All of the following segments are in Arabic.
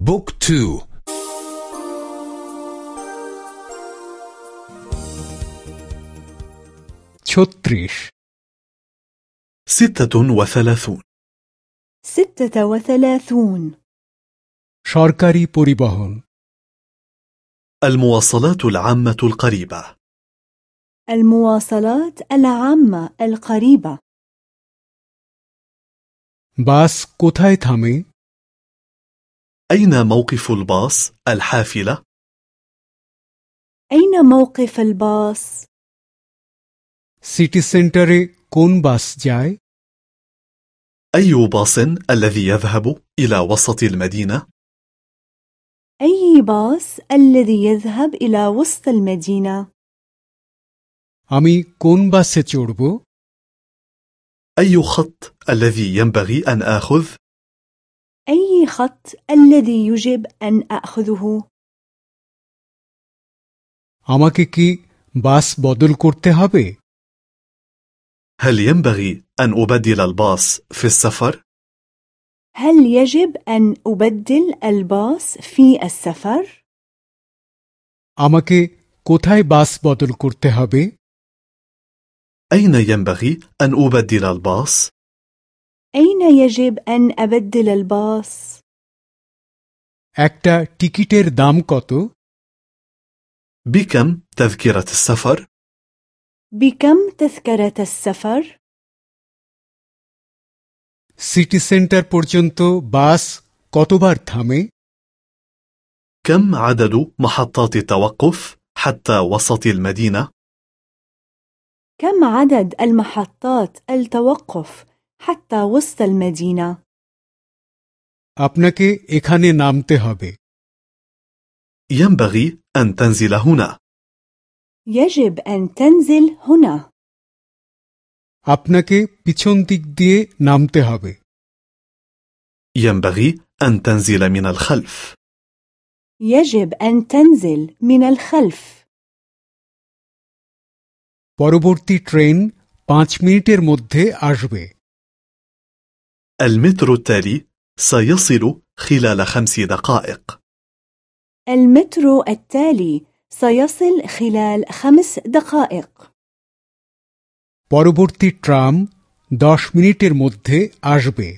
book two. ছত্রিশ ستة وثلاثون. ستة وثلاثون. সরকারি পরিবহন المواصلات العامة القريبة. المواصلات العامة القريبة. বাস কোথায় থামে أين موقف الباص الحافلة؟ أين موقف الباص؟ সিটি সেন্টারে কোন বাস যায় أي باص الذي يذهب إلى وسط المدينة؟ أي باص الذي يذهب إلى وسط المدينة؟ আমি কোন বাসে চড়ব أي خط الذي ينبغي أن آخذ؟ أي خط الذي يجب أن أخذه؟ আমাকে কি বাস বদল করতে হবে هل ينبغي أن أبدل الباص في السفر؟ هل يجب أن أبدل الباص في السفر؟ আমাকে কোথায় বাস বদল করতে হবে أين ينبغي أن أبدل الباص؟ أين يجب أن أبدل الباص؟ একটা টিকিটের দাম কত بكم تذكرة السفر؟ بكم تذكرة السفر؟ সিটি সেন্টার পর্যন্ত বাস কতবার থামে كم عدد محطات التوقف حتى وسط المدينة؟ كم عدد المحطات التوقف حتى وسط المدينة؟ আপনাকে এখানে নামতে হবে ينبغي أن تنزل هنا يجب أن تنزل هنا আপনাকে পিছন দিক দিয়ে নামতে হবে ينبغي أن تنزل من الخلف يجب أن تنزل من الخلف পরবর্তী ট্রেন পাঁচ মিনিটের মধ্যে আসবে المترو التالي سيصل خلال خمس دقائق المترو التالي سيصل خلال خمس دقائق পরবর্তী ট্রাম দশ মিনিটের মধ্যে আসবে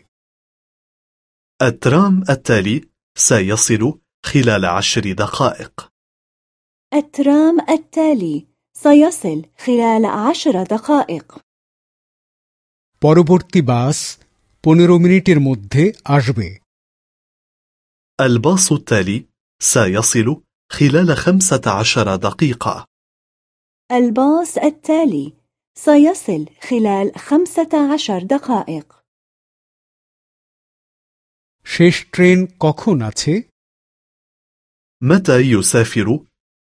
الترام التالي سيصل خلال عشر دقائق الترام التالي سيصل خلال عشر دقائق পরবর্তী বাস পনেরো মিনিটের মধ্যে আসবে الباص التالي سيصل خلال خمسة عشر دقيقة الباص التالي سيصل خلال خمسة عشر دقائق শেষ ট্রেন কখন আছে متى يسافر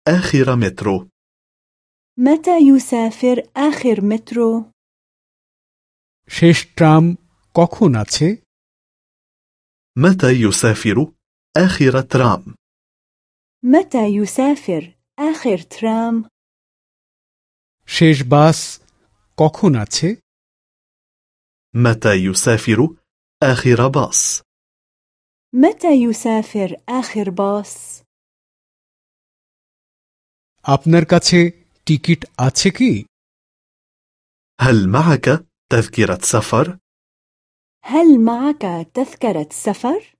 آخر مترو؟ متى يسافر آخر مترو؟ শেষ ট্রাম কখন আছে متى يسافر آخر ترام؟ متى يسافر آخر ترام؟ শেষ বাস কখন আছে متى يسافر آخر باص؟ متى يسافر آخر باص؟ আপনার কাছে টিকিট আছে কি هل معك تذكرة سفر؟ هل معك تذكرة سفر؟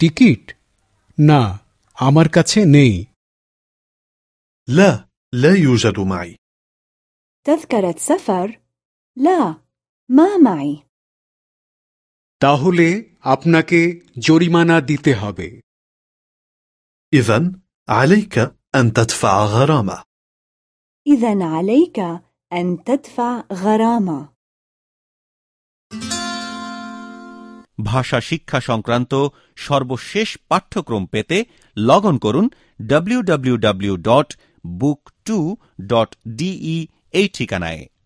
টিকিট না আমার কাছে নেই لا لا يوجد معي تذكرة سفر؟ لا ما معي তাহলে আপনাকে জরিমানা দিতে হবে إذا عليك أن تدفع غرامة إذا عليك أن تدفع غرامة ভাষা শিক্ষা সংক্রান্ত সর্বশেষ পাঠ্যক্রম পেতে লগ অন করুন www.book2.de এই ঠিকানায়।